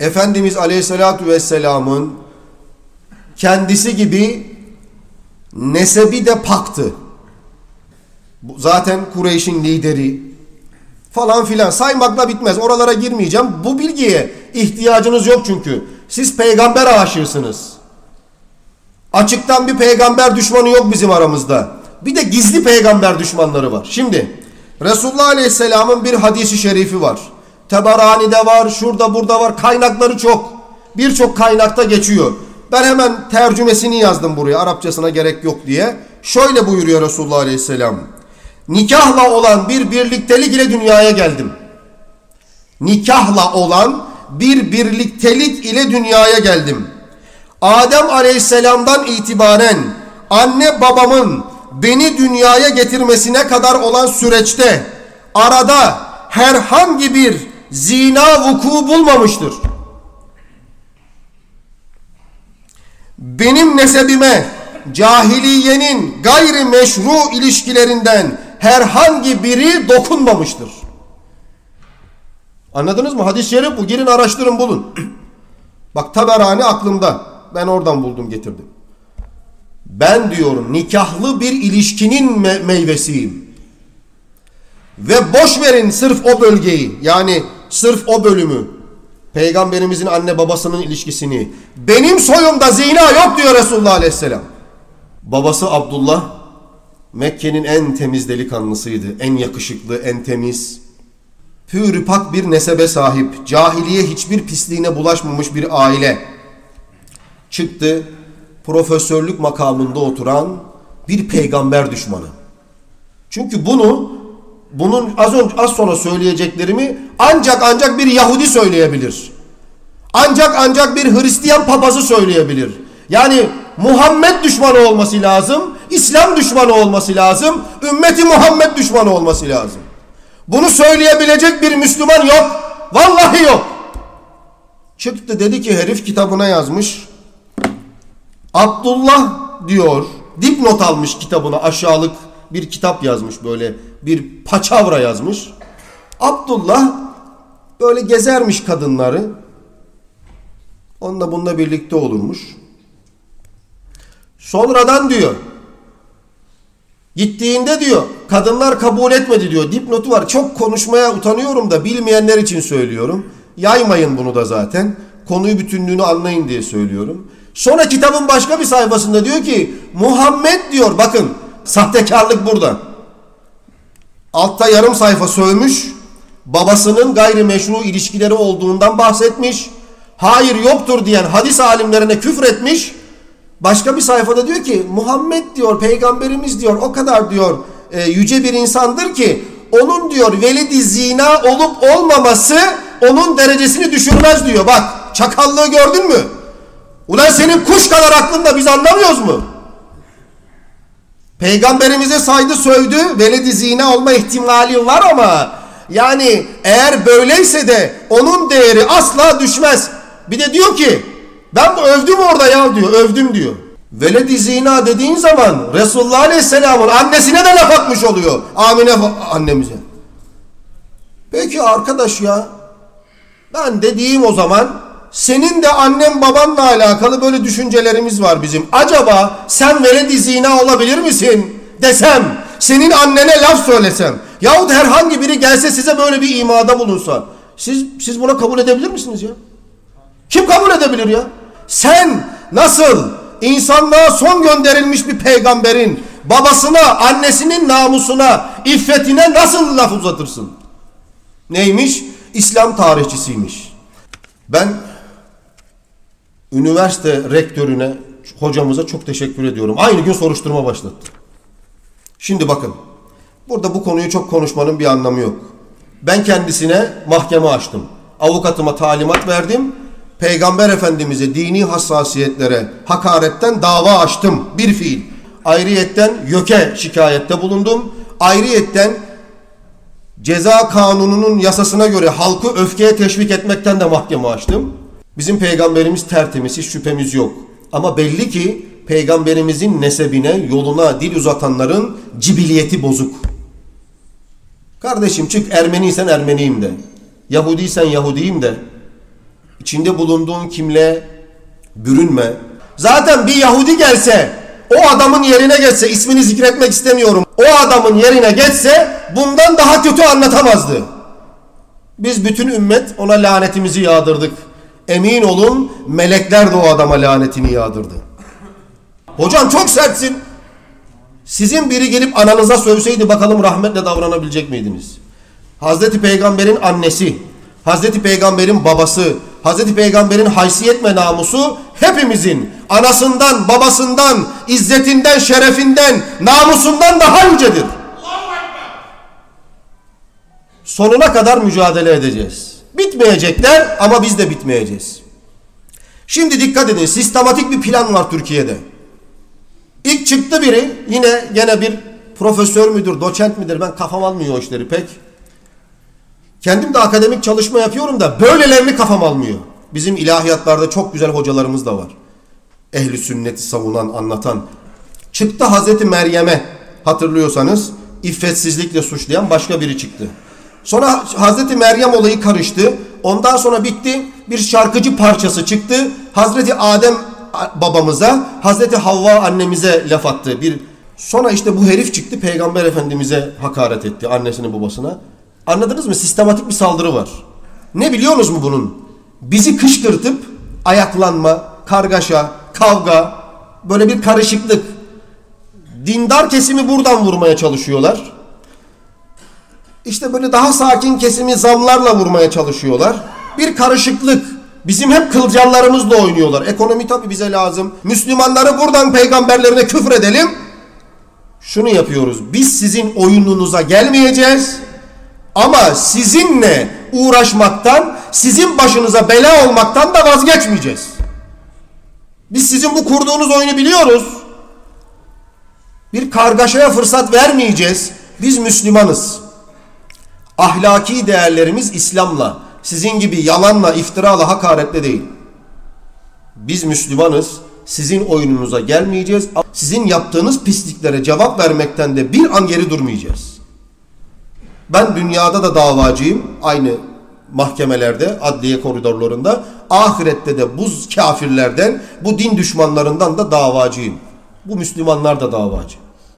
Efendimiz Aleyhisselatü Vesselam'ın kendisi gibi nesebi de paktı. Zaten Kureyş'in lideri falan filan saymakla bitmez. Oralara girmeyeceğim. Bu bilgiye ihtiyacınız yok çünkü. Siz peygamber aşığısınız. Açıktan bir peygamber düşmanı yok bizim aramızda. Bir de gizli peygamber düşmanları var. Şimdi Resulullah Aleyhisselam'ın bir hadisi şerifi var. Tebarani'de var, şurada burada var. Kaynakları çok. Birçok kaynakta geçiyor. Ben hemen tercümesini yazdım buraya. Arapçasına gerek yok diye. Şöyle buyuruyor Resulullah Aleyhisselam. Nikahla olan bir birliktelik ile dünyaya geldim. Nikahla olan bir birliktelik ile dünyaya geldim. Adem Aleyhisselam'dan itibaren anne babamın beni dünyaya getirmesine kadar olan süreçte arada herhangi bir zina vuku bulmamıştır. Benim nesebime cahiliyenin gayri meşru ilişkilerinden herhangi biri dokunmamıştır. Anladınız mı? Hadis-i şerif bu. Girin araştırın bulun. Bak Taberani aklımda. Ben oradan buldum getirdim. Ben diyorum nikahlı bir ilişkinin me meyvesiyim. Ve boş verin sırf o bölgeyi. Yani sırf o bölümü. Peygamberimizin anne babasının ilişkisini. Benim soyumda zina yok diyor Resulullah Aleyhisselam. Babası Abdullah Mekke'nin en temiz delikanlısıydı. En yakışıklı, en temiz. Pürüpak bir nesebe sahip. Cahiliye hiçbir pisliğine bulaşmamış bir aile. Çıktı profesörlük makamında oturan bir peygamber düşmanı. Çünkü bunu bunun az önce az sonra söyleyeceklerimi ancak ancak bir Yahudi söyleyebilir. Ancak ancak bir Hristiyan papazı söyleyebilir. Yani Muhammed düşmanı olması lazım, İslam düşmanı olması lazım, ümmeti Muhammed düşmanı olması lazım. Bunu söyleyebilecek bir Müslüman yok. Vallahi yok. Çıktı dedi ki herif kitabına yazmış. Abdullah diyor dipnot almış kitabına aşağılık bir kitap yazmış böyle bir paçavra yazmış. Abdullah böyle gezermiş kadınları. Onunla bununla birlikte olurmuş. Sonradan diyor gittiğinde diyor kadınlar kabul etmedi diyor. Dipnotu var. Çok konuşmaya utanıyorum da bilmeyenler için söylüyorum. Yaymayın bunu da zaten. Konuyu bütünlüğünü anlayın diye söylüyorum. Sonra kitabın başka bir sayfasında diyor ki Muhammed diyor bakın sahtekarlık burada. Altta yarım sayfa sövmüş. Babasının gayrimeşru ilişkileri olduğundan bahsetmiş. Hayır yoktur diyen hadis alimlerine küfretmiş. Başka bir sayfada diyor ki Muhammed diyor peygamberimiz diyor o kadar diyor e, yüce bir insandır ki onun diyor velidi zina olup olmaması onun derecesini düşürmez diyor. Bak çakallığı gördün mü? Ulan senin kuş kadar aklında biz anlamıyoruz mu? Peygamberimize saydı sövdü. Veledi zina olma ihtimali var ama yani eğer böyleyse de onun değeri asla düşmez. Bir de diyor ki ben bu övdüm orada ya diyor. Övdüm diyor. Veledi zina dediğin zaman Resulullah Aleyhisselam'ın annesine de laf atmış oluyor. Amine annemize. Peki arkadaş ya ben dediğim o zaman senin de annem babanla alakalı böyle düşüncelerimiz var bizim. Acaba sen veledi zina olabilir misin desem, senin annene laf söylesem yahut herhangi biri gelse size böyle bir imada bulunsa siz, siz buna kabul edebilir misiniz ya? Kim kabul edebilir ya? Sen nasıl insanlığa son gönderilmiş bir peygamberin babasına, annesinin namusuna, iffetine nasıl laf uzatırsın? Neymiş? İslam tarihçisiymiş. Ben üniversite rektörüne, hocamıza çok teşekkür ediyorum. Aynı gün soruşturma başlattı. Şimdi bakın. Burada bu konuyu çok konuşmanın bir anlamı yok. Ben kendisine mahkeme açtım. Avukatıma talimat verdim. Peygamber Efendimiz'e dini hassasiyetlere hakaretten dava açtım. Bir fiil. Ayrıyetten YÖK'e şikayette bulundum. Ayrıyetten ceza kanununun yasasına göre halkı öfkeye teşvik etmekten de mahkeme açtım. Bizim peygamberimiz tertemiz, hiç şüphemiz yok. Ama belli ki peygamberimizin nesebine, yoluna dil uzatanların cibiliyeti bozuk. Kardeşim çık Ermeniysen Ermeniyim de. Yahudiysen Yahudiyim de. İçinde bulunduğun kimle bürünme. Zaten bir Yahudi gelse, o adamın yerine geçse, ismini zikretmek istemiyorum. O adamın yerine geçse bundan daha kötü anlatamazdı. Biz bütün ümmet ona lanetimizi yağdırdık. Emin olun melekler de o adama lanetini yağdırdı. Hocam çok sertsin. Sizin biri gelip ananıza sövseydi bakalım rahmetle davranabilecek miydiniz? Hazreti Peygamber'in annesi, Hazreti Peygamber'in babası, Hazreti Peygamber'in haysiyet ve namusu hepimizin anasından, babasından, izzetinden, şerefinden, namusundan daha yücedir. Sonuna kadar mücadele edeceğiz. Bitmeyecekler ama biz de bitmeyeceğiz. Şimdi dikkat edin sistematik bir plan var Türkiye'de. İlk çıktı biri yine gene bir profesör müdür, doçent midir ben kafam almıyor o işleri pek. Kendim de akademik çalışma yapıyorum da böylelerini kafam almıyor. Bizim ilahiyatlarda çok güzel hocalarımız da var. Ehli sünneti savunan, anlatan. Çıktı Hazreti Meryem'e hatırlıyorsanız iffetsizlikle suçlayan başka biri çıktı. Sonra Hazreti Meryem olayı karıştı. Ondan sonra bitti. Bir şarkıcı parçası çıktı. Hazreti Adem babamıza, Hazreti Havva annemize laf attı. Bir sonra işte bu herif çıktı Peygamber Efendimize hakaret etti annesinin babasına. Anladınız mı? Sistematik bir saldırı var. Ne biliyorsunuz mu bunun? Bizi kışkırtıp ayaklanma, kargaşa, kavga, böyle bir karışıklık. Dindar kesimi buradan vurmaya çalışıyorlar. İşte böyle daha sakin kesimi zamlarla vurmaya çalışıyorlar. Bir karışıklık. Bizim hep kılcallarımızla oynuyorlar. Ekonomi tabi bize lazım. Müslümanları buradan peygamberlerine küfür edelim. Şunu yapıyoruz. Biz sizin oyununuza gelmeyeceğiz. Ama sizinle uğraşmaktan, sizin başınıza bela olmaktan da vazgeçmeyeceğiz. Biz sizin bu kurduğunuz oyunu biliyoruz. Bir kargaşaya fırsat vermeyeceğiz. Biz Müslümanız. Ahlaki değerlerimiz İslam'la, sizin gibi yalanla, iftirala, hakaretle değil. Biz Müslümanız. Sizin oyununuza gelmeyeceğiz. Sizin yaptığınız pisliklere cevap vermekten de bir an geri durmayacağız. Ben dünyada da davacıyım. Aynı mahkemelerde, adliye koridorlarında. Ahirette de bu kafirlerden, bu din düşmanlarından da davacıyım. Bu Müslümanlar da davacı.